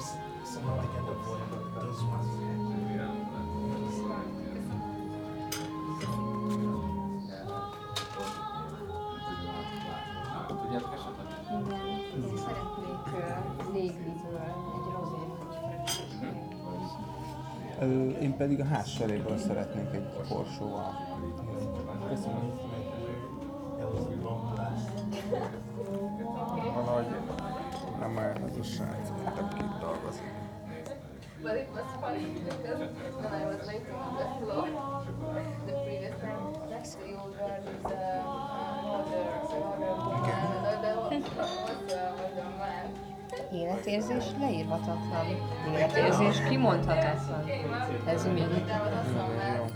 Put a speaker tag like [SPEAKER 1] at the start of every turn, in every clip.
[SPEAKER 1] words, somehow they can avoid those ones.
[SPEAKER 2] Én pedig a házseréből szeretnék egy korsóval. Köszönöm. Valahogy nem olyan az a srác, dolgozik.
[SPEAKER 3] But it was funny because when I was waiting on the floor, the previous time, the older is uh, another, another woman, another one was, uh, was a man.
[SPEAKER 4] Életérzés leírhatatlan. Életérzés kimondhatatlan. Ez mi?
[SPEAKER 3] Was.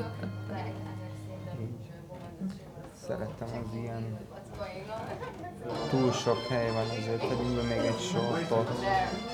[SPEAKER 2] Szeretem az ilyen
[SPEAKER 3] What's going on?
[SPEAKER 2] túl sok hely van, ezért tegyünk be még egy sortot.
[SPEAKER 3] There.